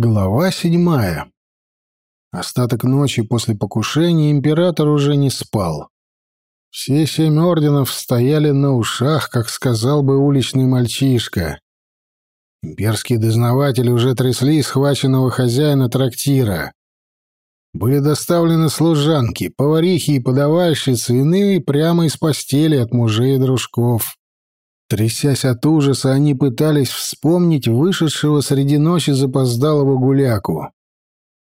Глава седьмая. Остаток ночи после покушения император уже не спал. Все семь орденов стояли на ушах, как сказал бы уличный мальчишка. Имперские дознаватели уже трясли схваченного хозяина трактира. Были доставлены служанки, поварихи и подавальщицы, иные прямо из постели от мужей и дружков. Трясясь от ужаса, они пытались вспомнить вышедшего среди ночи запоздалого гуляку.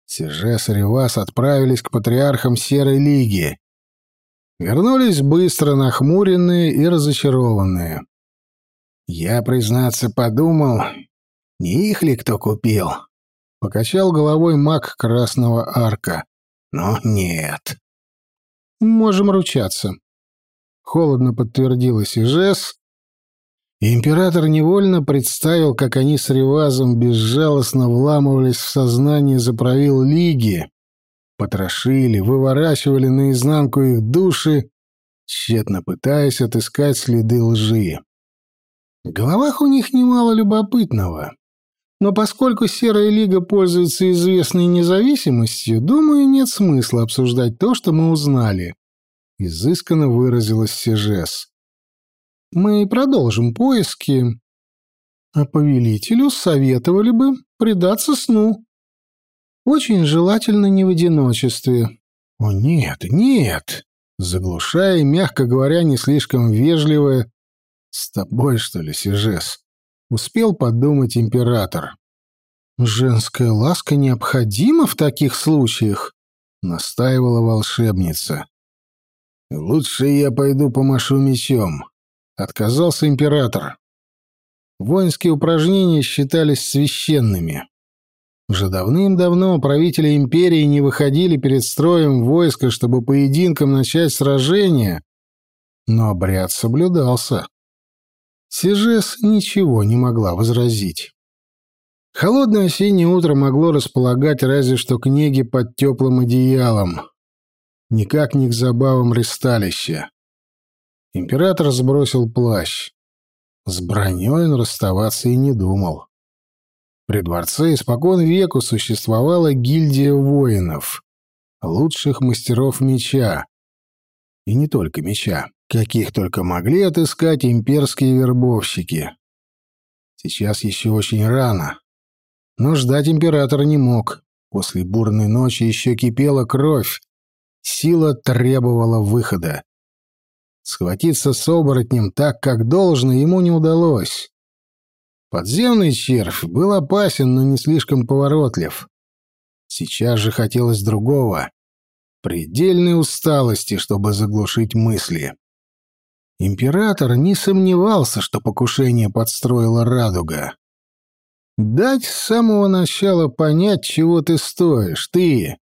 Сержес и Ревас отправились к патриархам Серой Лиги. Вернулись быстро, нахмуренные и разочарованные. Я, признаться, подумал, не их ли кто купил? Покачал головой маг Красного Арка. Но нет. Можем ручаться. Холодно подтвердила Сижес, император невольно представил, как они с Ревазом безжалостно вламывались в сознание заправил Лиги, потрошили, выворачивали наизнанку их души, тщетно пытаясь отыскать следы лжи. В головах у них немало любопытного. Но поскольку Серая Лига пользуется известной независимостью, думаю, нет смысла обсуждать то, что мы узнали. Изысканно выразилась Сежес. Мы продолжим поиски, а повелителю советовали бы предаться сну. Очень желательно не в одиночестве. О нет, нет, заглушая мягко говоря, не слишком вежливое «С тобой, что ли, Сижес?» Успел подумать император. «Женская ласка необходима в таких случаях», — настаивала волшебница. «Лучше я пойду помашу мечом», Отказался император. Воинские упражнения считались священными. Уже давным-давно правители империи не выходили перед строем войска, чтобы поединком начать сражение, но обряд соблюдался. Сижес ничего не могла возразить. Холодное осеннее утро могло располагать разве что книги под теплым одеялом, никак не к забавам ристалища. Император сбросил плащ. С броней он расставаться и не думал. При дворце испокон веку существовала гильдия воинов, лучших мастеров меча. И не только меча, каких только могли отыскать имперские вербовщики. Сейчас еще очень рано. Но ждать императора не мог. После бурной ночи еще кипела кровь. Сила требовала выхода. Схватиться с оборотнем так, как должно, ему не удалось. Подземный червь был опасен, но не слишком поворотлив. Сейчас же хотелось другого — предельной усталости, чтобы заглушить мысли. Император не сомневался, что покушение подстроила радуга. Дать с самого начала понять, чего ты стоишь, ты,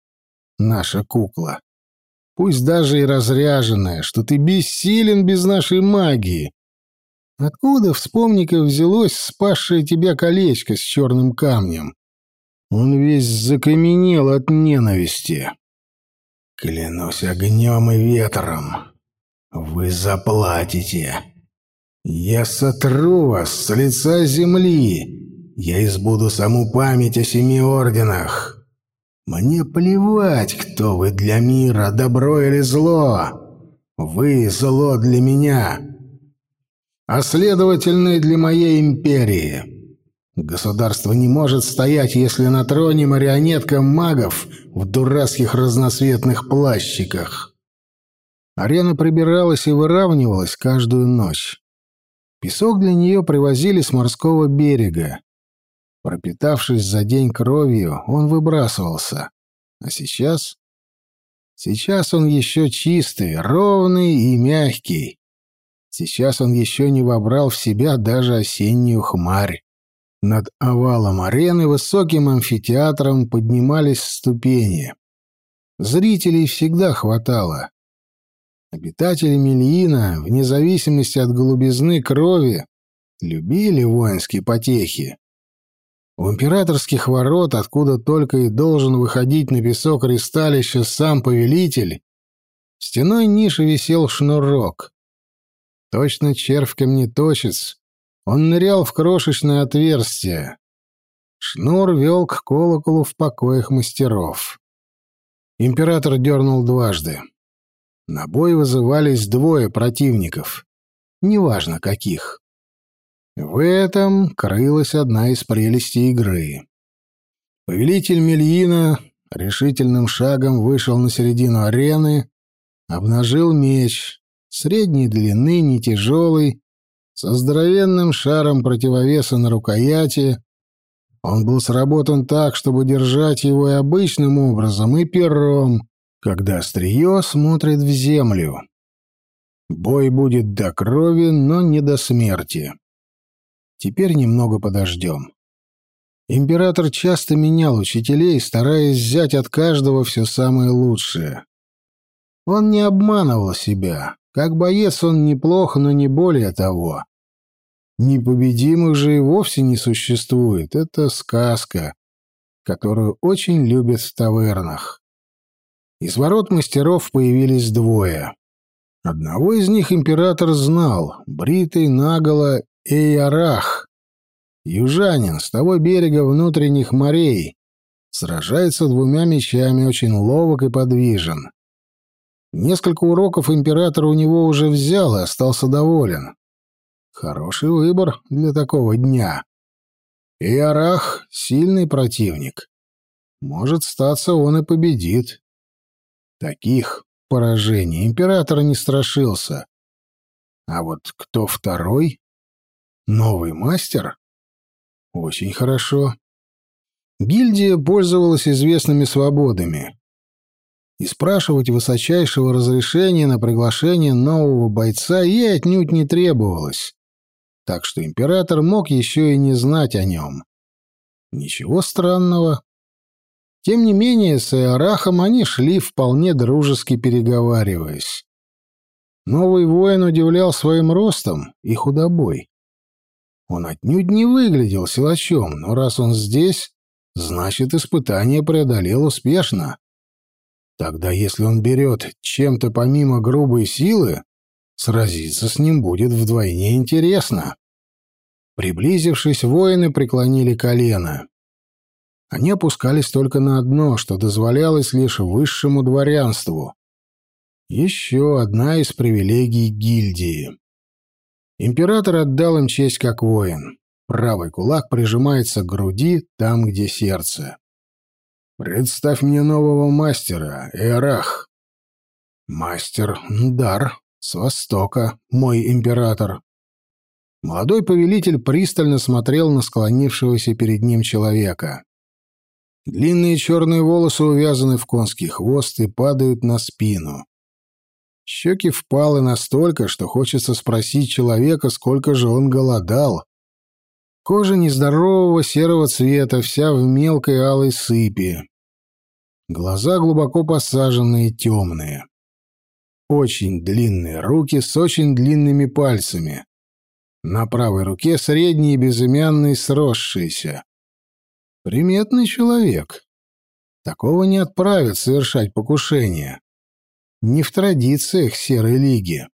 наша кукла пусть даже и разряженная, что ты бессилен без нашей магии. Откуда, вспомни-ка, взялось спасшее тебя колечко с черным камнем? Он весь закаменел от ненависти. Клянусь огнем и ветром, вы заплатите. Я сотру вас с лица земли, я избуду саму память о семи орденах. Мне плевать, кто вы для мира, добро или зло. Вы зло для меня, а следовательно и для моей империи. Государство не может стоять, если на троне марионетка магов в дурацких разноцветных плащиках. Арена прибиралась и выравнивалась каждую ночь. Песок для нее привозили с морского берега. Пропитавшись за день кровью, он выбрасывался. А сейчас? Сейчас он еще чистый, ровный и мягкий. Сейчас он еще не вобрал в себя даже осеннюю хмарь. Над овалом арены высоким амфитеатром поднимались ступени. Зрителей всегда хватало. Обитатели Мельина, вне зависимости от голубизны крови, любили воинские потехи. У императорских ворот, откуда только и должен выходить на песок ристалища сам повелитель, стеной ниши висел шнурок. Точно червь-камнеточец, он нырял в крошечное отверстие. Шнур вел к колоколу в покоях мастеров. Император дернул дважды. На бой вызывались двое противников, неважно каких. В этом крылась одна из прелестей игры. Повелитель Мельина решительным шагом вышел на середину арены, обнажил меч, средней длины, не тяжелый, со здоровенным шаром противовеса на рукояти. Он был сработан так, чтобы держать его и обычным образом, и пером, когда острие смотрит в землю. Бой будет до крови, но не до смерти. Теперь немного подождем. Император часто менял учителей, стараясь взять от каждого все самое лучшее. Он не обманывал себя. Как боец он неплох, но не более того. Непобедимых же и вовсе не существует. Это сказка, которую очень любят в тавернах. Из ворот мастеров появились двое. Одного из них император знал, бритый наголо Эйарах, южанин с того берега внутренних морей, сражается двумя мечами, очень ловок и подвижен. Несколько уроков император у него уже взял и остался доволен. Хороший выбор для такого дня. И Арах — сильный противник. Может, статься он и победит. Таких поражений император не страшился. А вот кто второй? Новый мастер? Очень хорошо. Гильдия пользовалась известными свободами и спрашивать высочайшего разрешения на приглашение нового бойца ей отнюдь не требовалось, так что император мог еще и не знать о нем. Ничего странного. Тем не менее, с Иорахом они шли вполне дружески переговариваясь. Новый воин удивлял своим ростом и худобой. Он отнюдь не выглядел силачом, но раз он здесь, значит, испытание преодолел успешно. Тогда если он берет чем-то помимо грубой силы, сразиться с ним будет вдвойне интересно. Приблизившись, воины преклонили колено. Они опускались только на одно, что дозволялось лишь высшему дворянству. Еще одна из привилегий гильдии. Император отдал им честь как воин. Правый кулак прижимается к груди, там, где сердце. Представь мне нового мастера, Эрах. Мастер Дар, с востока, мой император. Молодой повелитель пристально смотрел на склонившегося перед ним человека. Длинные черные волосы увязаны в конский хвост и падают на спину. Щеки впалы настолько, что хочется спросить человека, сколько же он голодал. Кожа нездорового серого цвета, вся в мелкой алой сыпи. Глаза глубоко посаженные, темные. Очень длинные руки с очень длинными пальцами. На правой руке средний безымянный сросшийся. Приметный человек. Такого не отправят совершать покушение. Не в традициях Серой Лиги.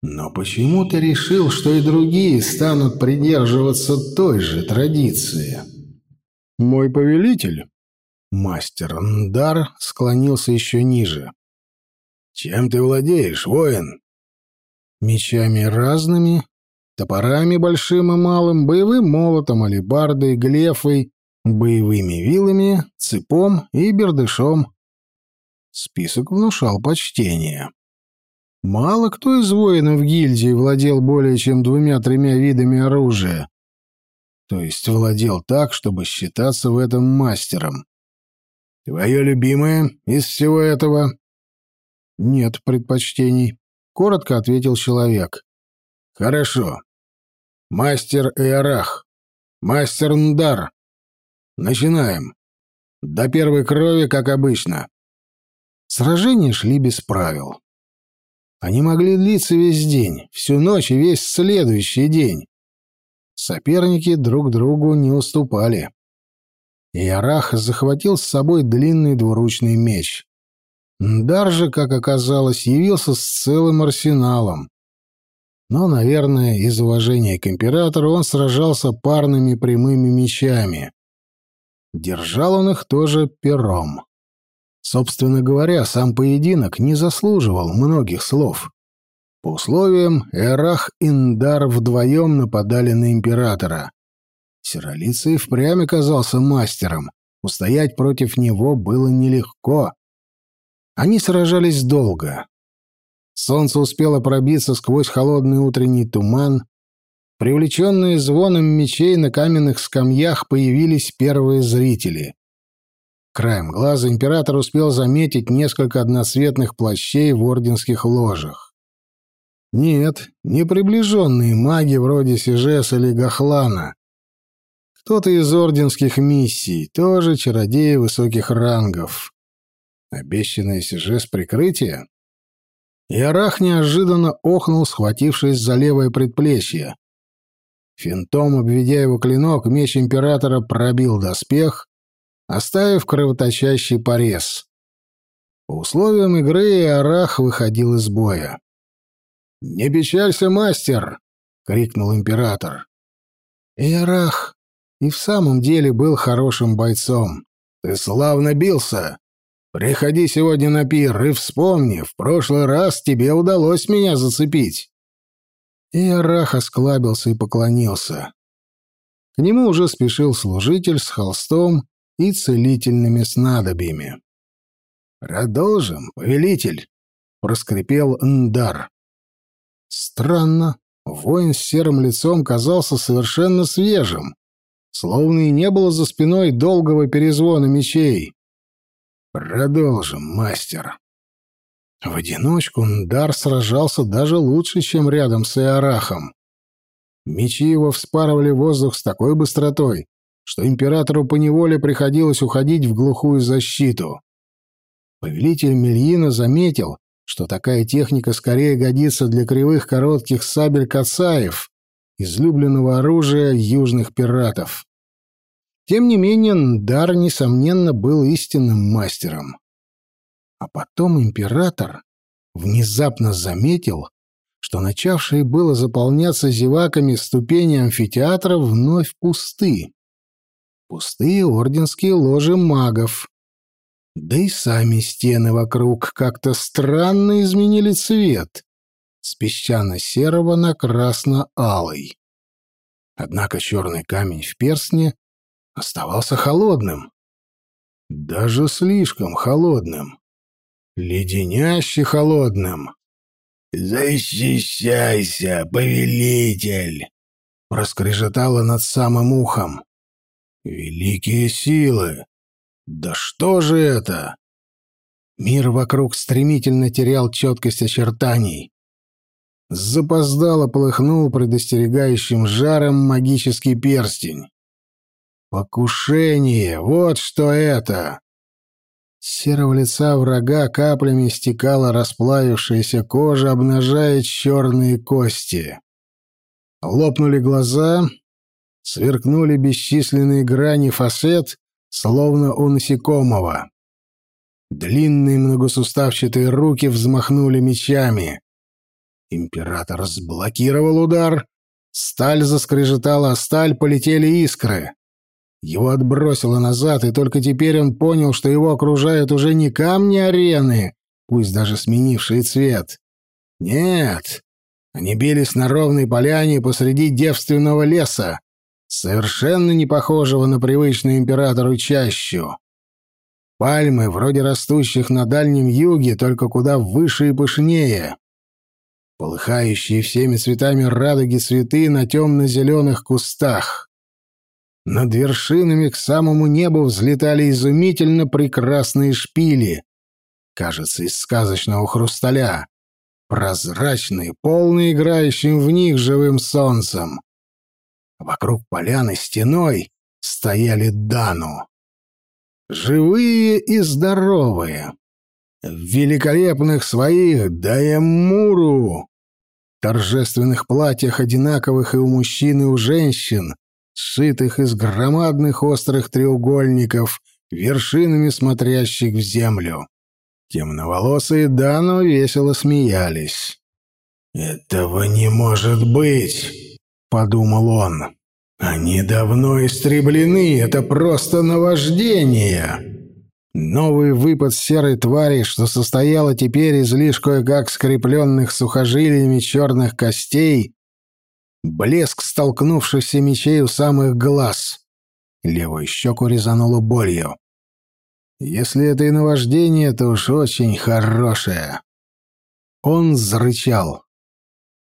Но почему ты решил, что и другие станут придерживаться той же традиции? Мой повелитель, мастер Ндар, склонился еще ниже. Чем ты владеешь, воин? Мечами разными, топорами большим и малым, боевым молотом, алебардой, глефой, боевыми вилами, цепом и бердышом. Список внушал почтение. Мало кто из воинов гильдии владел более чем двумя-тремя видами оружия. То есть владел так, чтобы считаться в этом мастером. «Твое любимое из всего этого?» «Нет предпочтений», — коротко ответил человек. «Хорошо. Мастер Эорах. Мастер Ндар. Начинаем. До первой крови, как обычно». Сражения шли без правил. Они могли длиться весь день, всю ночь и весь следующий день. Соперники друг другу не уступали. И Арах захватил с собой длинный двуручный меч. Дар же, как оказалось, явился с целым арсеналом. Но, наверное, из уважения к императору он сражался парными прямыми мечами, Держал он их тоже пером. Собственно говоря, сам поединок не заслуживал многих слов. По условиям, Эрах и Ндар вдвоем нападали на императора. Сиролица и впрямь оказался мастером. Устоять против него было нелегко. Они сражались долго. Солнце успело пробиться сквозь холодный утренний туман. Привлеченные звоном мечей на каменных скамьях появились первые зрители. Краем глаза император успел заметить несколько одноцветных плащей в орденских ложах. Нет, не приближенные маги вроде Сижеса или Гахлана. Кто-то из орденских миссий, тоже чародеи высоких рангов. Обещанное Сижес прикрытие? И Арах неожиданно охнул, схватившись за левое предплечье. Финтом, обведя его клинок, меч императора пробил доспех, оставив кровоточащий порез. По условиям игры Арах выходил из боя. «Не печалься, мастер!» — крикнул император. Иерах и в самом деле был хорошим бойцом. Ты славно бился. Приходи сегодня на пир и вспомни, в прошлый раз тебе удалось меня зацепить. Иерах осклабился и поклонился. К нему уже спешил служитель с холстом и целительными снадобьями. «Продолжим, повелитель», — проскрипел Ндар. Странно, воин с серым лицом казался совершенно свежим, словно и не было за спиной долгого перезвона мечей. «Продолжим, мастер». В одиночку Ндар сражался даже лучше, чем рядом с Иорахом. Мечи его вспарывали воздух с такой быстротой, что императору поневоле приходилось уходить в глухую защиту. Повелитель Мельина заметил, что такая техника скорее годится для кривых коротких сабель кацаев, излюбленного оружия южных пиратов. Тем не менее, Ндар, несомненно, был истинным мастером. А потом император внезапно заметил, что начавшие было заполняться зеваками ступени амфитеатра вновь пусты. Пустые орденские ложи магов, да и сами стены вокруг как-то странно изменили цвет с песчано-серого на красно-алый. Однако черный камень в перстне оставался холодным. Даже слишком холодным. Леденяще холодным. «Защищайся, повелитель!» — проскрежетало над самым ухом. «Великие силы! Да что же это? Мир вокруг стремительно терял четкость очертаний. Запоздало полыхнул предостерегающим жаром магический перстень. Покушение, вот что это! С серого лица врага каплями стекала расплавившаяся кожа, обнажая черные кости. Лопнули глаза, сверкнули бесчисленные грани фасет, словно у насекомого. Длинные многосуставчатые руки взмахнули мечами. Император сблокировал удар. Сталь заскрежетала, а сталь полетели искры. Его отбросило назад, и только теперь он понял, что его окружают уже не камни арены, пусть даже сменившие цвет. Нет, они бились на ровной поляне посреди девственного леса, совершенно не похожего на привычную императору чащу. Пальмы, вроде растущих на Дальнем Юге, только куда выше и пышнее. Полыхающие всеми цветами радуги цветы на темно-зеленых кустах. Над вершинами к самому небу взлетали изумительно прекрасные шпили, кажется, из сказочного хрусталя, прозрачные, полные играющим в них живым солнцем. Вокруг поляны стеной стояли Дану. Живые и здоровые. В великолепных своих Даемуру. Торжественных платьях одинаковых и у мужчин, и у женщин, сшитых из громадных острых треугольников, вершинами смотрящих в землю. Темноволосые Дану весело смеялись. «Этого не может быть!» — подумал он. Они давно истреблены, это просто наваждение. Новый выпад серой твари, что состояла теперь из лишь кое-как скрепленных сухожилиями черных костей, блеск столкнувшихся мечей у самых глаз. Левую щеку резануло болью. Если это и наваждение, то уж очень хорошее. Он зарычал.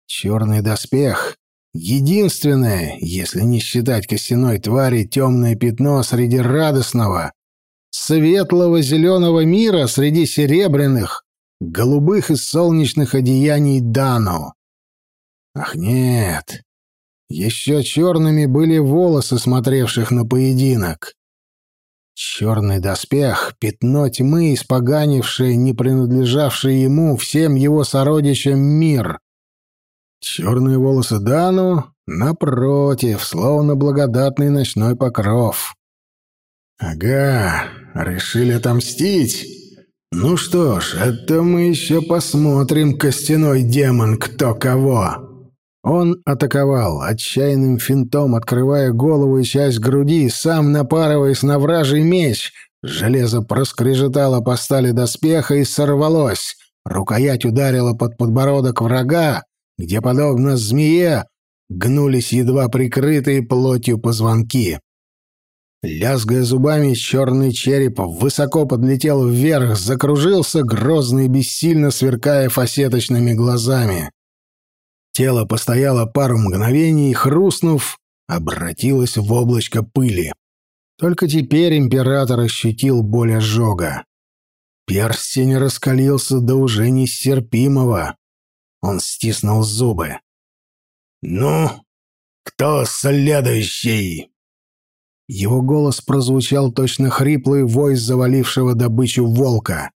Черный доспех — единственное, если не считать костяной твари, темное пятно среди радостного, светлого зеленого мира среди серебряных, голубых и солнечных одеяний Дану. Ах нет, еще черными были волосы, смотревших на поединок. Черный доспех, пятно тьмы, испоганившее, не принадлежавшее ему, всем его сородичам мир. Черные волосы Дану, напротив, словно благодатный ночной покров. «Ага, решили отомстить? Ну что ж, это мы еще посмотрим, костяной демон, кто кого!» Он атаковал, отчаянным финтом открывая голову и часть груди, сам напарываясь на вражий меч. Железо проскрежетало по стали доспеха и сорвалось. Рукоять ударила под подбородок врага, где, подобно змее, гнулись едва прикрытые плотью позвонки. Лязгая зубами, черный череп высоко подлетел вверх, закружился, грозно и бессильно сверкая фасеточными глазами. Тело постояло пару мгновений и, хрустнув, обратилось в облачко пыли. Только теперь император ощутил боль ожога. Перстень раскалился до уже нестерпимого. Он стиснул зубы. «Ну, кто следующий?» Его голос прозвучал точно хриплый вой завалившего добычу волка.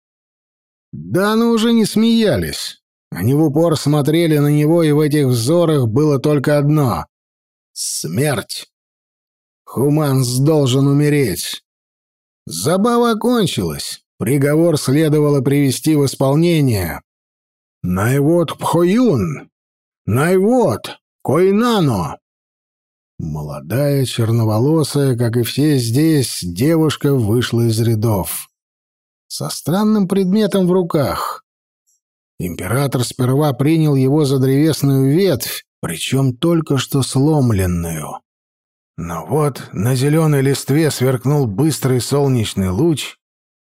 Да, но уже не смеялись. Они в упор смотрели на него, и в этих взорах было только одно — смерть. Хуманс должен умереть. Забава окончилась. Приговор следовало привести в исполнение. Найвот Пхоюн! Найвот! Койнано! Молодая, черноволосая, как и все здесь, девушка вышла из рядов. Со странным предметом в руках. Император сперва принял его за древесную ветвь, причем только что сломленную. Но вот на зеленой листве сверкнул быстрый солнечный луч,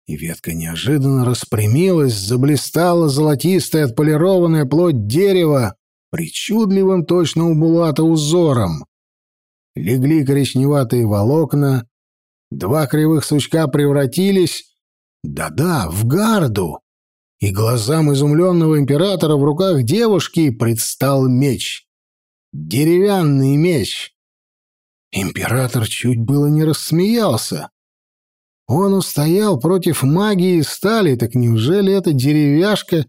и ветка неожиданно распрямилась, заблистала золотистая отполированная плоть дерева причудливым точно у булата узором. Легли коричневатые волокна, два кривых сучка превратились, да-да, в гарду, и глазам изумленного императора в руках девушки предстал меч. Деревянный меч. Император чуть было не рассмеялся. Он устоял против магии стали, так неужели это деревяшка?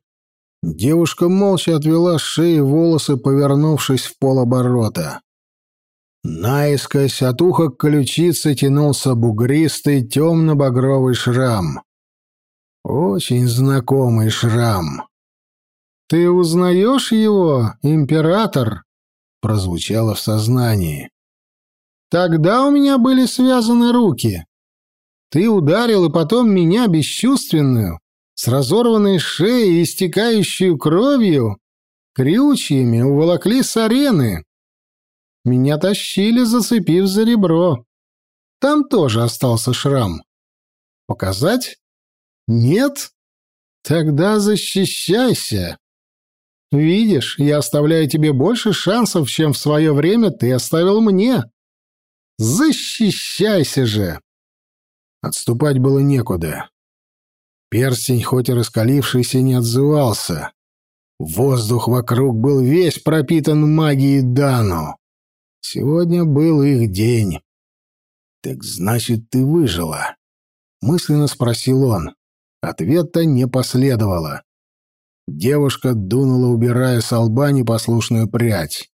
Девушка молча отвела с шеи волосы, повернувшись в полоборота. Наискось от уха к ключице тянулся бугристый темно-багровый шрам. Очень знакомый шрам. «Ты узнаешь его, император?» — прозвучало в сознании. «Тогда у меня были связаны руки. Ты ударил и потом меня бесчувственную, с разорванной шеей, истекающую кровью, крючьями уволокли с арены. Меня тащили, зацепив за ребро. Там тоже остался шрам. Показать?» Нет? Тогда защищайся. Видишь, я оставляю тебе больше шансов, чем в свое время ты оставил мне. Защищайся же!» Отступать было некуда. Перстень, хоть и раскалившийся, не отзывался. Воздух вокруг был весь пропитан магией Дану. Сегодня был их день. «Так значит, ты выжила?» — мысленно спросил он. Ответа не последовало. Девушка дунула, убирая с лба непослушную прядь.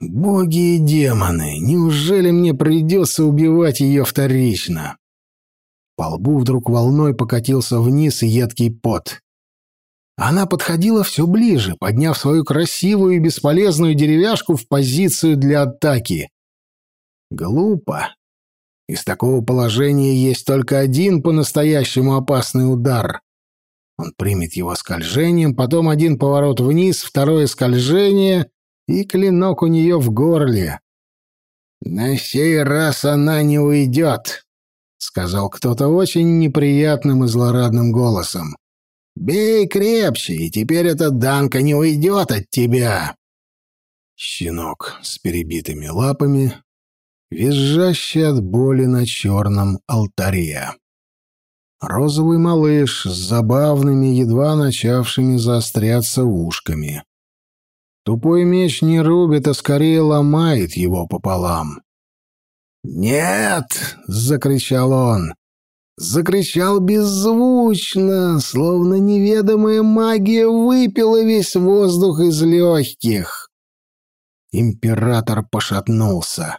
«Боги и демоны! Неужели мне придется убивать ее вторично?» По лбу вдруг волной покатился вниз едкий пот. Она подходила все ближе, подняв свою красивую и бесполезную деревяшку в позицию для атаки. Глупо. Из такого положения есть только один по-настоящему опасный удар. Он примет его скольжением, потом один поворот вниз, второе скольжение, и клинок у нее в горле. «На сей раз она не уйдет», — сказал кто-то очень неприятным и злорадным голосом. «Бей крепче, и теперь эта Данка не уйдет от тебя!» Щенок с перебитыми лапами, визжащий от боли на черном алтаре. Розовый малыш с забавными, едва начавшими заостряться ушками. Тупой меч не рубит, а скорее ломает его пополам. «Нет!» — закричал он закричал беззвучно, словно неведомая магия выпила весь воздух из легких. Император пошатнулся.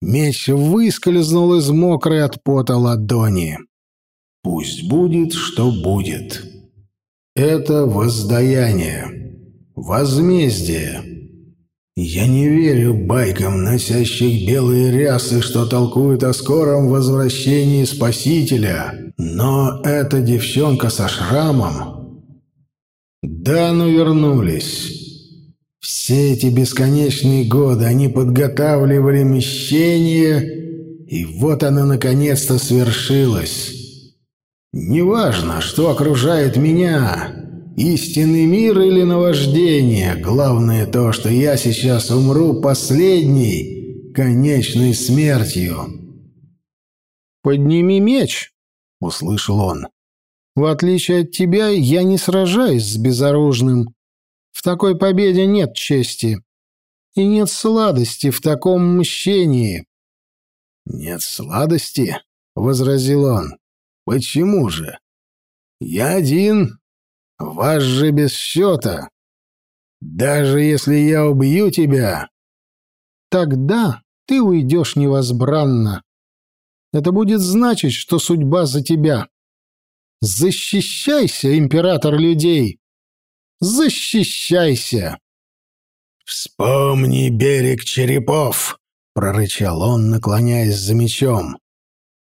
Меч выскользнул из мокрой от пота ладони. «Пусть будет, что будет. Это воздаяние, возмездие». Я не верю байкам, носящих белые рясы, что толкуют о скором возвращении Спасителя. Но эта девчонка со шрамом... Да, ну вернулись. Все эти бесконечные годы они подготавливали мщение, и вот оно наконец-то свершилось. Неважно, что окружает меня, Истинный мир или наваждение? Главное то, что я сейчас умру последней, конечной смертью. «Подними меч!» — услышал он. «В отличие от тебя, я не сражаюсь с безоружным. В такой победе нет чести. И нет сладости в таком мщении». «Нет сладости?» — возразил он. «Почему же? Я один, вас же без счета. Даже если я убью тебя, тогда ты уйдешь невозбранно. Это будет значить, что судьба за тебя. Защищайся, император людей! Защищайся!» «Вспомни берег черепов!» — прорычал он, наклоняясь за мечом.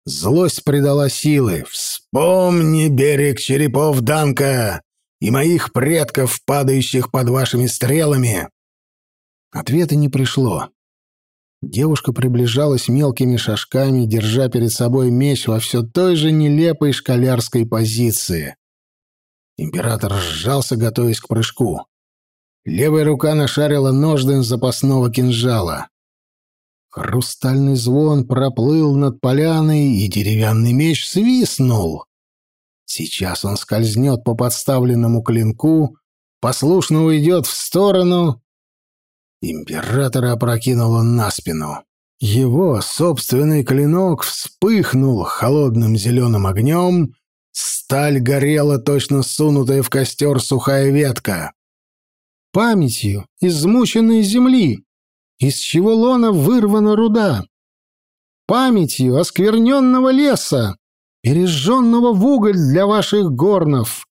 Злость придала силы. «Вспомни берег черепов, Данка! И моих предков, падающих под вашими стрелами?» Ответа не пришло. Девушка приближалась мелкими шажками, держа перед собой меч во все той же нелепой школярской позиции. Император сжался, готовясь к прыжку. Левая рука нашарила ножден запасного кинжала. Хрустальный звон проплыл над поляной, и деревянный меч свистнул. Сейчас он скользнет по подставленному клинку, послушно уйдет в сторону. Императора опрокинуло на спину. Его собственный клинок вспыхнул холодным зеленым огнем, сталь горела, точно сунутая в костер сухая ветка. Памятью измученной земли, из чего лона вырвана руда. Памятью оскверненного леса, пережженного в уголь для ваших горнов,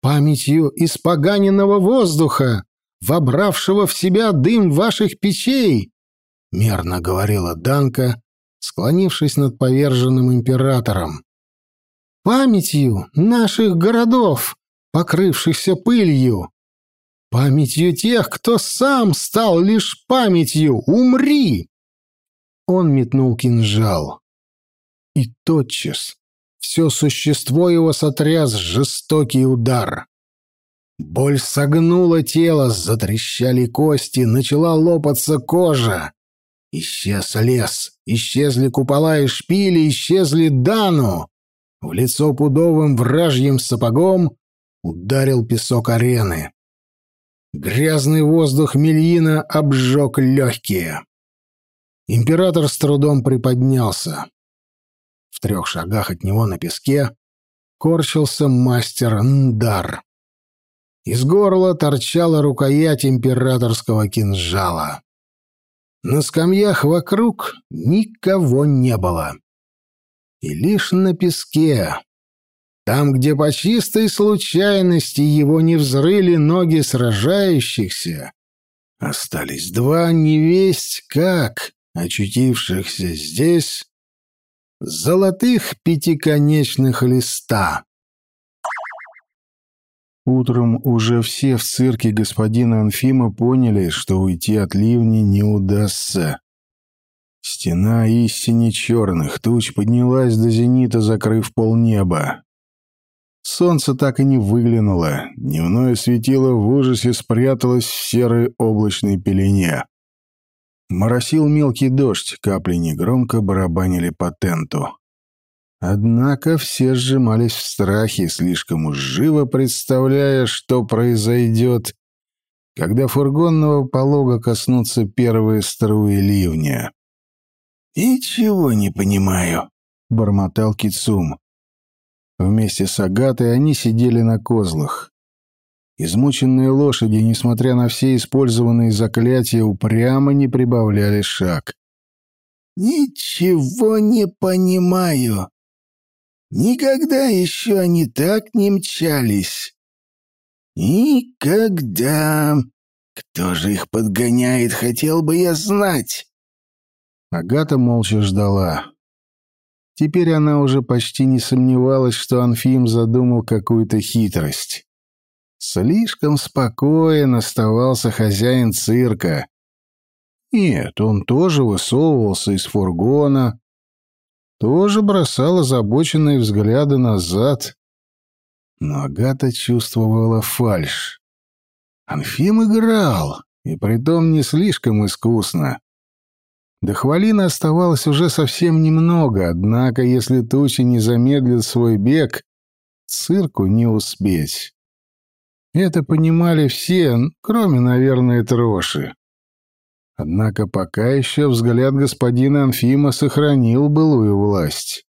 памятью испоганенного воздуха, вобравшего в себя дым ваших печей, — мерно говорила Данка, склонившись над поверженным императором. Памятью наших городов, покрывшихся пылью, памятью тех, кто сам стал лишь памятью, умри! Он метнул кинжал. И тотчас все существо его сотряс жестокий удар. Боль согнула тело, затрещали кости, начала лопаться кожа. Исчез лес, исчезли купола и шпили, исчезли Дану. В лицо пудовым вражьим сапогом ударил песок арены. Грязный воздух Мельина обжег легкие. Император с трудом приподнялся. Трех шагах от него на песке корчился мастер Ндар. Из горла торчала рукоять императорского кинжала. На скамьях вокруг никого не было. И лишь на песке, там, где по чистой случайности его не взрыли ноги сражающихся, остались два невесть как очутившихся здесь, золотых пятиконечных листа. Утром уже все в цирке господина Анфима поняли, что уйти от ливни не удастся. Стена истине черных туч поднялась до зенита, закрыв полнеба. Солнце так и не выглянуло, дневное светило в ужасе спряталось в серой облачной пелене. Моросил мелкий дождь, капли негромко барабанили по тенту. Однако все сжимались в страхе, слишком уж живо представляя, что произойдет, когда фургонного полога коснутся первые струи ливня. «Ничего не понимаю», — бормотал Кицум. Вместе с Агатой они сидели на козлах. Измученные лошади, несмотря на все использованные заклятия, упрямо не прибавляли шаг. «Ничего не понимаю. Никогда еще они так не мчались. Никогда. Кто же их подгоняет, хотел бы я знать». Агата молча ждала. Теперь она уже почти не сомневалась, что Анфим задумал какую-то хитрость. Слишком спокоен оставался хозяин цирка. Нет, он тоже высовывался из фургона, тоже бросал озабоченные взгляды назад. Но Агата чувствовала фальшь. Анфим играл, и притом не слишком искусно. До хвалины оставалось уже совсем немного, однако, если тучи не замедлят свой бег, цирку не успеть. Это понимали все, кроме, наверное, Троши. Однако пока еще взгляд господина Анфима сохранил былую власть.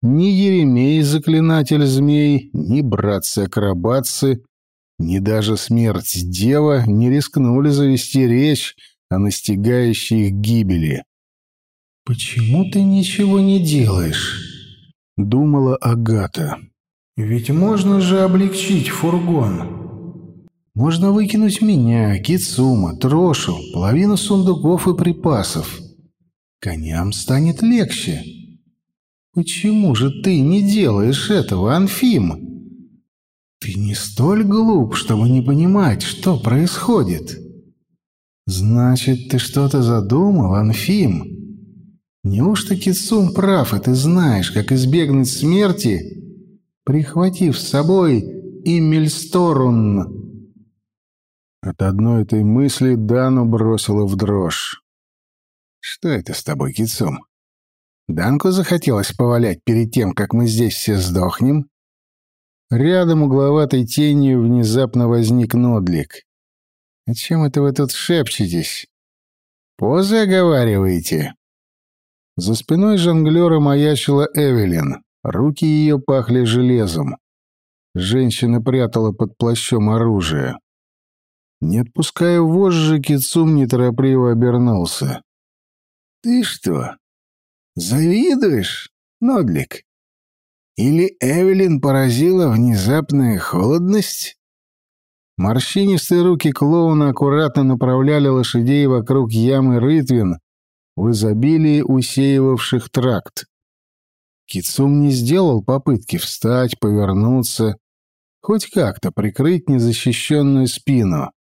Ни Еремей, заклинатель змей, ни братцы-акробатцы, ни даже смерть дева не рискнули завести речь о настигающей их гибели. «Почему ты ничего не делаешь?» — думала Агата. «Ведь можно же облегчить фургон. Можно выкинуть меня, Кицума, Трошу, половину сундуков и припасов. Коням станет легче. Почему же ты не делаешь этого, Анфим? Ты не столь глуп, чтобы не понимать, что происходит». «Значит, ты что-то задумал, Анфим? Неужто Китсум прав, и ты знаешь, как избегнуть смерти, прихватив с собой Иммельсторун?» От одной этой мысли Дану бросила в дрожь. «Что это с тобой, Китсум? Данку захотелось повалять перед тем, как мы здесь все сдохнем?» Рядом угловатой тенью внезапно возник Нодлик. «О чем это вы тут шепчетесь? Позы оговариваете?» За спиной жонглера маячила Эвелин. Руки ее пахли железом. Женщина прятала под плащом оружие. Не отпуская вожжи, Кицум неторопливо обернулся. «Ты что, завидуешь, Нодлик? Или Эвелин поразила внезапная холодность?» Морщинистые руки клоуна аккуратно направляли лошадей вокруг ямы рытвин в изобилии усеивавших тракт. Кицум не сделал попытки встать, повернуться, хоть как-то прикрыть незащищенную спину.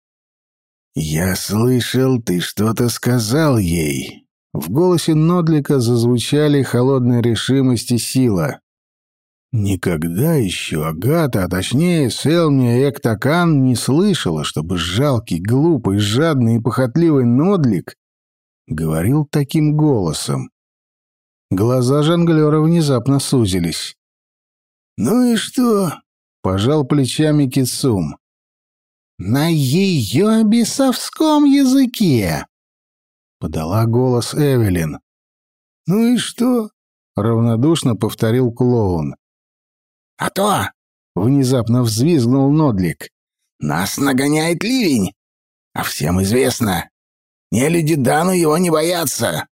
«Я слышал, ты что-то сказал ей». В голосе Нодлика зазвучали холодная решимость и сила. Никогда еще Агата, а точнее Селмия Эктакан, не слышала, чтобы жалкий, глупый, жадный и похотливый Нодлик говорил таким голосом. Глаза жонглера внезапно сузились. «Ну и что?» — пожал плечами Кицум. «На ее бесовском языке!» — подала голос Эвелин. «Ну и что?» — равнодушно повторил клоун. «А то!» — внезапно взвизгнул Нодлик. «Нас нагоняет ливень! А всем известно, нелюди Дану его не боятся!»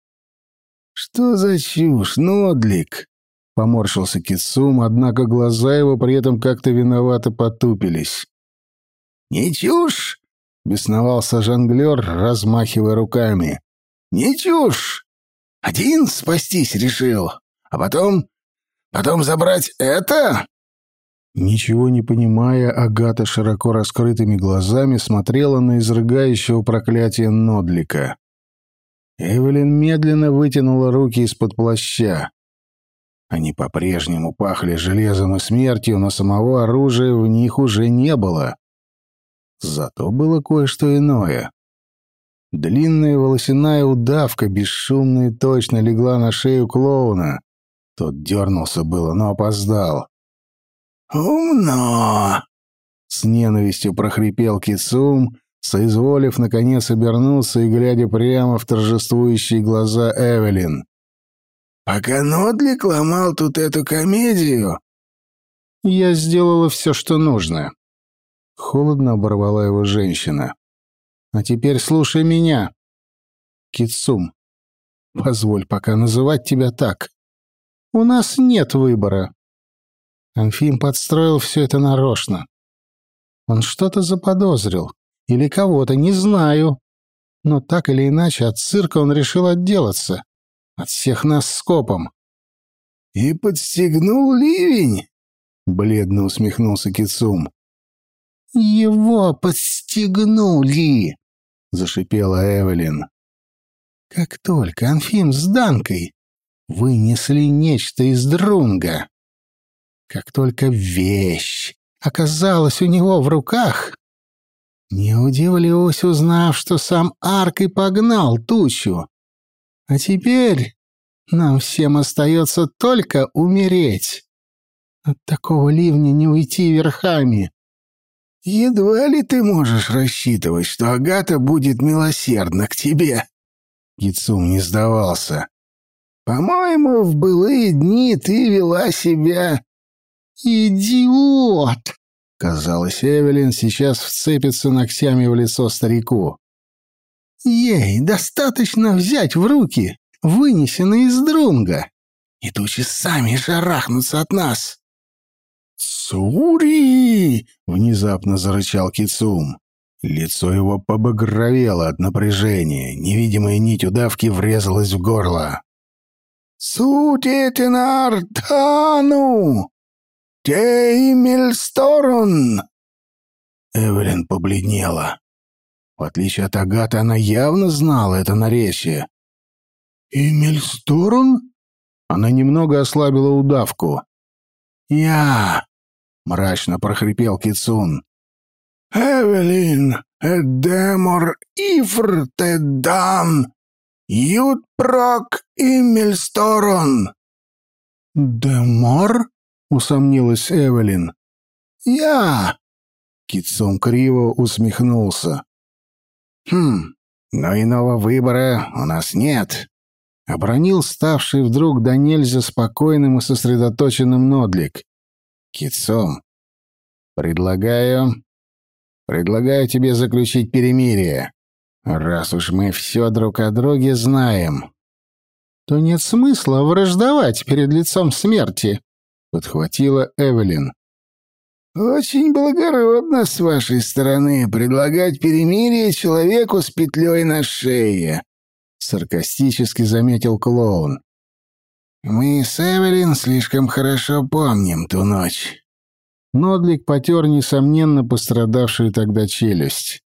«Что за чушь, Нодлик?» — поморщился Китсум, однако глаза его при этом как-то виновато потупились. «Не чушь!» — бесновался жонглер, размахивая руками. Не чушь! Один спастись решил, а потом... потом забрать это?» Ничего не понимая, Агата широко раскрытыми глазами смотрела на изрыгающего проклятие Нодлика. Эвелин медленно вытянула руки из-под плаща. Они по-прежнему пахли железом и смертью, но самого оружия в них уже не было. Зато было кое-что иное. Длинная волосяная удавка бесшумно и точно легла на шею клоуна. Тот дернулся было, но опоздал. «Умно!» — с ненавистью прохрипел Кицум, соизволив, наконец, обернуться и глядя прямо в торжествующие глаза Эвелин. «Пока Нодлик ломал тут эту комедию...» «Я сделала все, что нужно». Холодно оборвала его женщина. «А теперь слушай меня. Кицум, позволь пока называть тебя так. У нас нет выбора. Анфим подстроил все это нарочно. Он что-то заподозрил. Или кого-то, не знаю. Но так или иначе от цирка он решил отделаться. От всех нас скопом. «И подстегнул ливень?» — бледно усмехнулся Кицум. «Его подстегнули!» — зашипела Эвелин. «Как только Анфим с Данкой вынесли нечто из друнга, как только вещь оказалась у него в руках, не удивлюсь, узнав, что сам Арк и погнал тучу. А теперь нам всем остается только умереть. От такого ливня не уйти верхами. Едва ли ты можешь рассчитывать, что Агата будет милосердна к тебе. Гицум не сдавался. По-моему, в былые дни ты вела себя «Идиот!» Казалось, Эвелин сейчас вцепится ногтями в лицо старику. «Ей достаточно взять в руки вынесенный из друнга, и тучи сами шарахнутся от нас». «Цури!» — внезапно зарычал Кицум. Лицо его побагровело от напряжения, невидимая нить удавки врезалась в горло. «Сутетенар тану!» «Теймельсторон!» Эвелин побледнела. В отличие от Агаты, она явно знала это наречие. «Эмильсторон?» Она немного ослабила удавку. «Я!» — мрачно прохрипел Кицун. «Эвелин, Эдемор Ифртедан, Ютпрок Имельсторон!» «Демор?» Усомнилась Эвелин. «Я!» Китсон криво усмехнулся. «Хм, но иного выбора у нас нет», — обронил ставший вдруг до нельзя спокойным и сосредоточенным Нодлик. «Китсон, предлагаю... предлагаю тебе заключить перемирие, раз уж мы все друг о друге знаем». «То нет смысла враждовать перед лицом смерти», подхватила Эвелин. «Очень благородно с вашей стороны предлагать перемирие человеку с петлей на шее», — саркастически заметил клоун. «Мы с Эвелин слишком хорошо помним ту ночь». Нодлик потер, несомненно, пострадавшую тогда челюсть.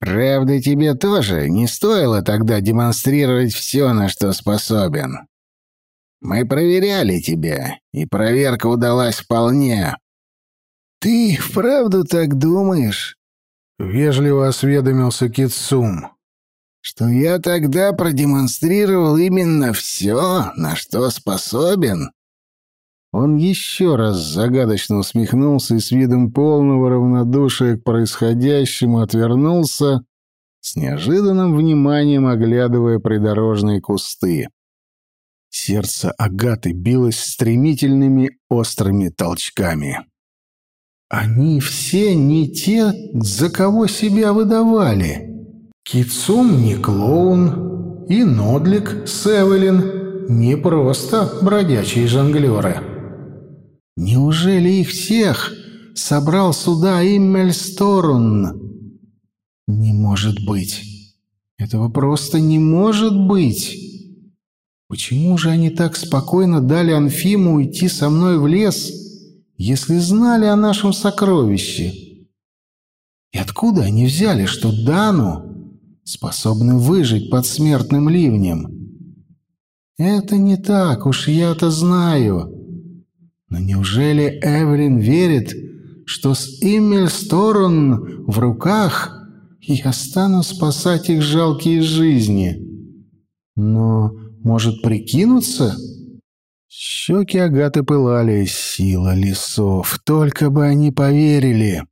«Правда, тебе тоже не стоило тогда демонстрировать все, на что способен. Мы проверяли тебя, и проверка удалась вполне. Ты вправду так думаешь? Вежливо осведомился Китсум. Что я тогда продемонстрировал именно все, на что способен? Он еще раз загадочно усмехнулся и с видом полного равнодушия к происходящему отвернулся, с неожиданным вниманием оглядывая придорожные кусты. Сердце Агаты билось стремительными острыми толчками. «Они все не те, за кого себя выдавали. Кицум не клоун, и Нодлик с не просто бродячие жонглеры. Неужели их всех собрал сюда Иммельсторун? Не может быть. Этого просто не может быть. Почему же они так спокойно дали Анфиму уйти со мной в лес, если знали о нашем сокровище? И откуда они взяли, что Дану способны выжить под смертным ливнем? Это не так, уж я-то знаю. Но неужели Эвелин верит, что с Иммельсторон в руках я стану спасать их жалкие жизни? Но, может, прикинуться? Щеки Агаты пылали, сила лесов, только бы они поверили.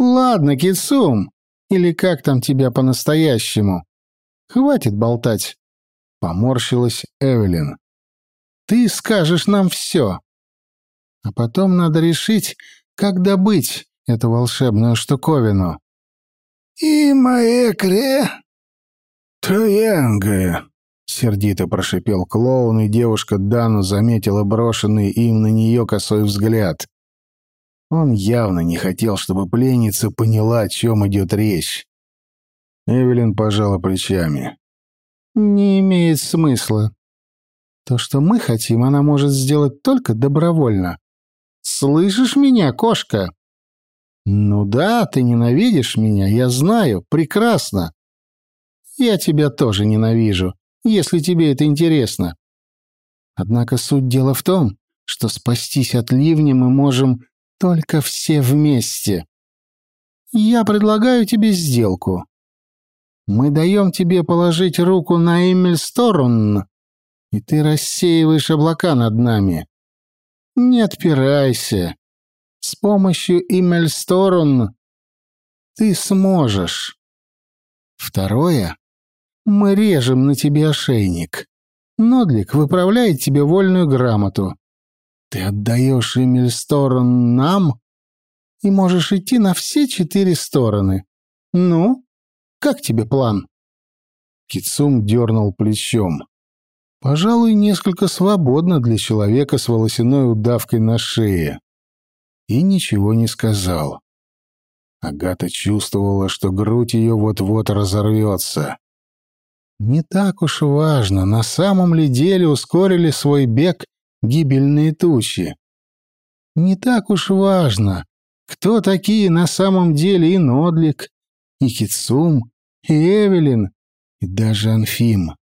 «Ладно, Кицум, или как там тебя по-настоящему? Хватит болтать», — поморщилась Эвелин. «Ты скажешь нам все. А потом надо решить, как добыть эту волшебную штуковину». «И маэкре троянга», — сердито прошипел клоун, и девушка Дану заметила брошенный им на нее косой взгляд. Он явно не хотел, чтобы пленница поняла, о чем идет речь. Эвелин пожала плечами. «Не имеет смысла. То, что мы хотим, она может сделать только добровольно. Слышишь меня, кошка?» «Ну да, ты ненавидишь меня, я знаю, прекрасно. Я тебя тоже ненавижу, если тебе это интересно. Однако суть дела в том, что спастись от ливня мы можем только все вместе. Я предлагаю тебе сделку. Мы даем тебе положить руку на Эмильсторон, и ты рассеиваешь облака над нами. Не отпирайся. С помощью Эмильсторон ты сможешь. Второе. Мы режем на тебе ошейник. Нодлик выправляет тебе вольную грамоту. Ты отдаешь Эмиль сторон нам и можешь идти на все четыре стороны. Ну, как тебе план?» Кицум дернул плечом. Пожалуй, несколько свободно для человека с волосяной удавкой на шее. И ничего не сказал. Агата чувствовала, что грудь ее вот-вот разорвется. Не так уж важно, на самом ли деле ускорили свой бег гибельные тучи. Не так уж важно, кто такие на самом деле и Нодлик, и Кицум, и Эвелин, и даже Анфим.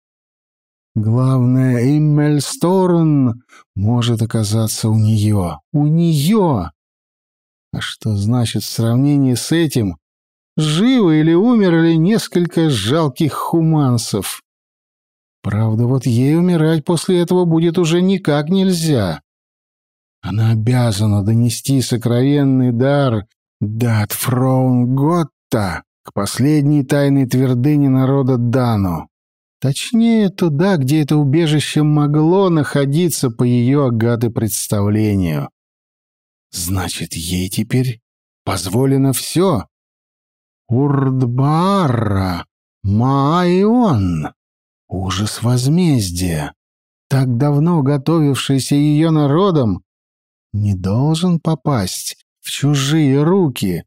Главное, Иммельсторн может оказаться у нее. У нее! А что значит в сравнении с этим? Живы или умерли несколько жалких хумансов? Правда, вот ей умирать после этого будет уже никак нельзя. Она обязана донести сокровенный дар Дат Фроун Готта к последней тайной твердыне народа Дану. Точнее, туда, где это убежище могло находиться по ее агаты представлению. Значит, ей теперь позволено все. Урдбара Майон. Ужас возмездия, так давно готовившийся ее народом, не должен попасть в чужие руки.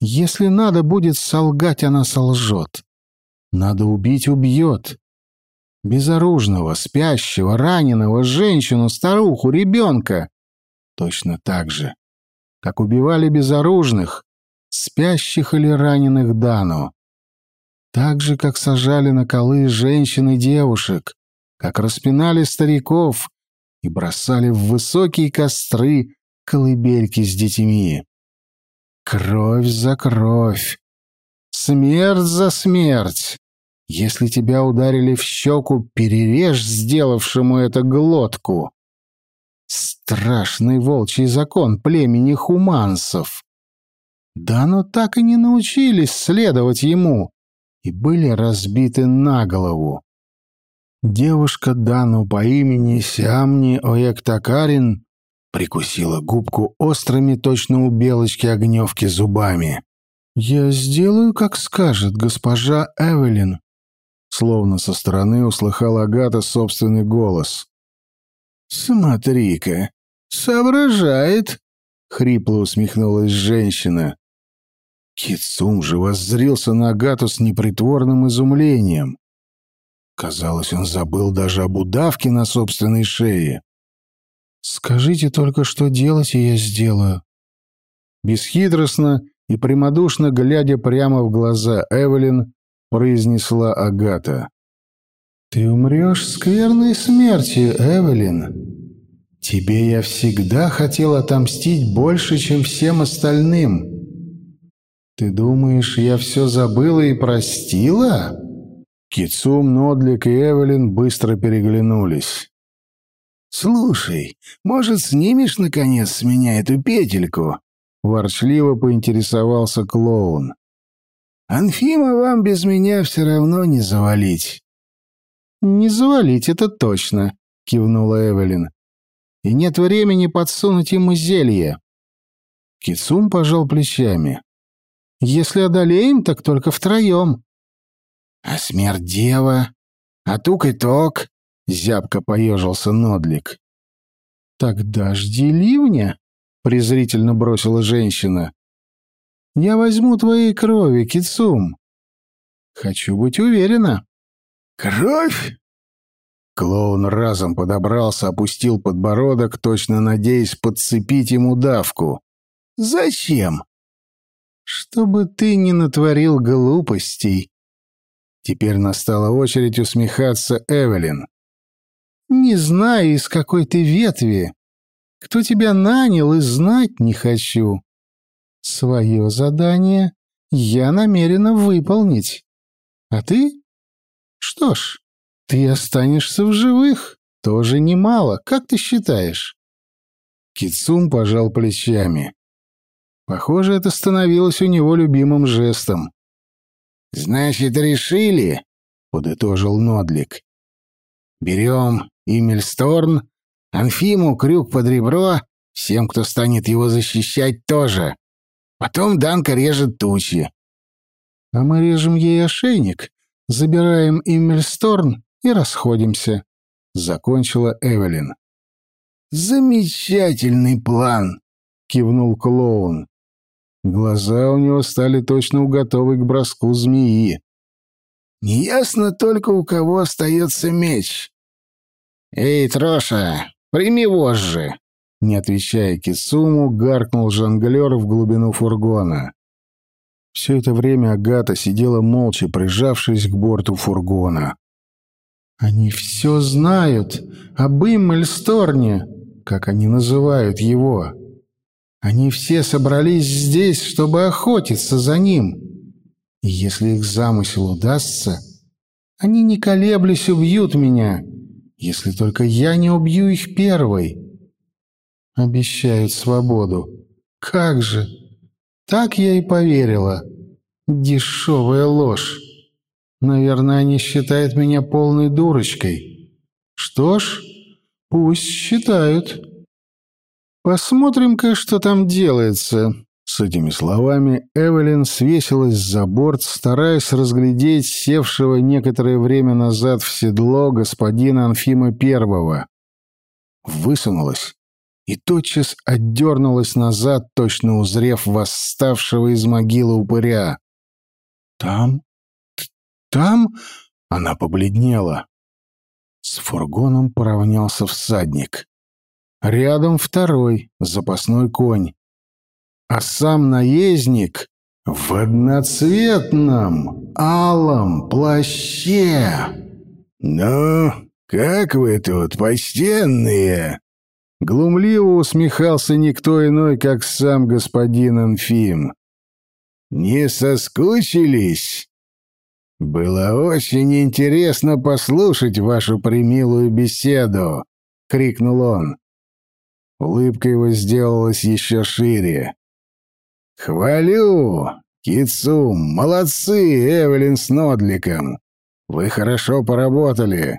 Если надо будет солгать, она солжет. Надо убить — убьет. Безоружного, спящего, раненого, женщину, старуху, ребенка. Точно так же, как убивали безоружных, спящих или раненых Дану. Так же, как сажали на колы женщин и девушек, как распинали стариков и бросали в высокие костры колыбельки с детьми. Кровь за кровь. Смерть за смерть. Если тебя ударили в щеку, перережь сделавшему это глотку. Страшный волчий закон племени хумансов. Да но так и не научились следовать ему и были разбиты на голову. Девушка Дану по имени Сиамни Оектакарин прикусила губку острыми точно у белочки огневки зубами. «Я сделаю, как скажет госпожа Эвелин», словно со стороны услыхала Агата собственный голос. «Смотри-ка, соображает», — хрипло усмехнулась женщина. Кицум же воззрился на Агату с непритворным изумлением. Казалось, он забыл даже об удавке на собственной шее. «Скажите только, что делать, и я сделаю». Бесхитростно и прямодушно, глядя прямо в глаза Эвелин, произнесла Агата. «Ты умрешь скверной смертью, Эвелин. Тебе я всегда хотел отомстить больше, чем всем остальным. Ты думаешь, я все забыла и простила?» Кицум, Нодлик и Эвелин быстро переглянулись. «Слушай, может, снимешь, наконец, с меня эту петельку?» Ворчливо поинтересовался клоун. «Анфима вам без меня все равно не завалить». «Не завалить, это точно», — кивнула Эвелин. «И нет времени подсунуть ему зелье». Кицум пожал плечами. «Если одолеем, так только втроем». «А смерть дева? А тук и ток?» — зябко поежился Нодлик. «Тогда жди ливня», — презрительно бросила женщина. «Я возьму твоей крови, Кицум. Хочу быть уверена». «Кровь?» Клоун разом подобрался, опустил подбородок, точно надеясь подцепить ему давку. «Зачем?» «Чтобы ты не натворил глупостей», Теперь настала очередь усмехаться Эвелин. «Не знаю, из какой ты ветви. Кто тебя нанял, и знать не хочу. Свое задание я намерена выполнить. А ты? Что ж, ты останешься в живых. Тоже немало, как ты считаешь?» Кицум пожал плечами. Похоже, это становилось у него любимым жестом. «Значит, решили?» — подытожил Нодлик. «Берем Имельсторн, Анфиму, крюк под ребро, всем, кто станет его защищать, тоже. Потом Данка режет тучи». «А мы режем ей ошейник, забираем Имельсторн и расходимся», — закончила Эвелин. «Замечательный план!» — кивнул клоун. Глаза у него стали точно уготовы к броску змеи. «Неясно только, у кого остается меч». «Эй, Троша, прими вожжи!» Не отвечая Кисуму, гаркнул жонглер в глубину фургона. Все это время Агата сидела молча, прижавшись к борту фургона. «Они все знают об Иммельсторне, как они называют его. Они все собрались здесь, чтобы охотиться за ним. И если их замысел удастся, они, не колеблясь, убьют меня, если только я не убью их первой. Обещают свободу. Как же! Так я и поверила. Дешевая ложь. Наверное, они считают меня полной дурочкой. Что ж, пусть считают». Посмотрим-ка, что там делается. С этими словами Эвелин свесилась за борт, стараясь разглядеть севшего некоторое время назад в седло господина Анфима Первого. Высунулась и тотчас отдернулась назад, точно узрев восставшего из могилы упыря. «Там? Там?» — она побледнела. С фургоном поравнялся всадник. Рядом второй, запасной конь. А сам наездник в одноцветном алом плаще. «Ну, как вы тут, почтенные?» Глумливо усмехался никто иной, как сам господин Анфим. «Не соскучились?» «Было очень интересно послушать вашу примилую беседу», — крикнул он. Улыбка его сделалась еще шире. «Хвалю! Кицум! Молодцы, Эвелин с Нодликом! Вы хорошо поработали.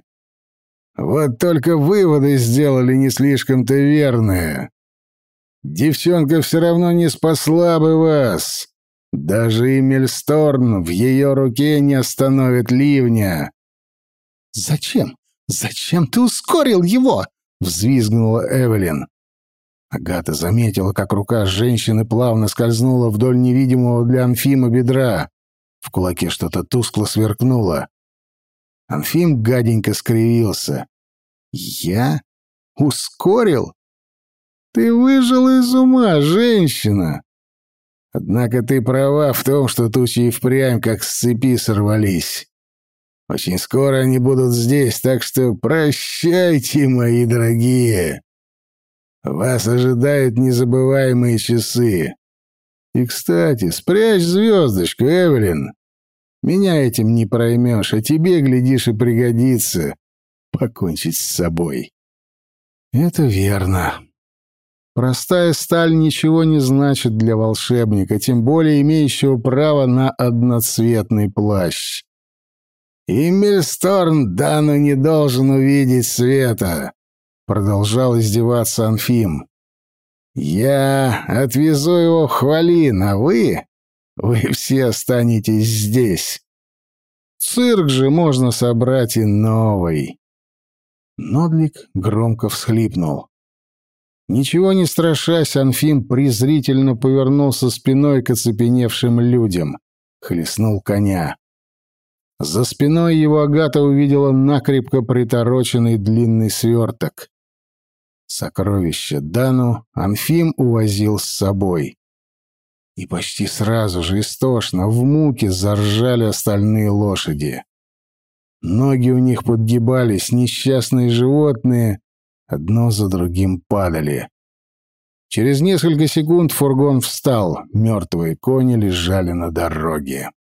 Вот только выводы сделали не слишком-то верные. Девчонка все равно не спасла бы вас. Даже Эмильсторн в ее руке не остановит ливня». «Зачем? Зачем ты ускорил его?» — взвизгнула Эвелин. Агата заметила, как рука женщины плавно скользнула вдоль невидимого для Анфима бедра. В кулаке что-то тускло сверкнуло. Анфим гаденько скривился. «Я? Ускорил? Ты выжил из ума, женщина!» Однако ты права в том, что тучи и впрямь как с цепи сорвались. Очень скоро они будут здесь, так что прощайте, мои дорогие. Вас ожидают незабываемые часы. И, кстати, спрячь звездочку, Эвелин. Меня этим не проймешь, а тебе, глядишь, и пригодится покончить с собой. Это верно. Простая сталь ничего не значит для волшебника, тем более имеющего право на одноцветный плащ. «И Мильсторн Дану не должен увидеть света», — продолжал издеваться Анфим. «Я отвезу его в Хвалин, а вы... вы все останетесь здесь. Цирк же можно собрать и новый». Нодлик громко всхлипнул. Ничего не страшась, Анфим презрительно повернулся спиной к оцепеневшим людям, хлестнул коня. За спиной его Агата увидела накрепко притороченный длинный сверток. Сокровище Дану Анфим увозил с собой. И почти сразу же истошно в муке заржали остальные лошади. Ноги у них подгибались, несчастные животные одно за другим падали. Через несколько секунд фургон встал, мертвые кони лежали на дороге.